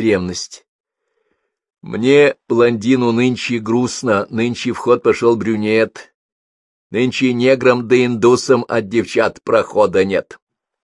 ревность. Мне, блондину, нынче грустно, нынче в ход пошел брюнет. Нынче неграм да индусам от девчат прохода нет.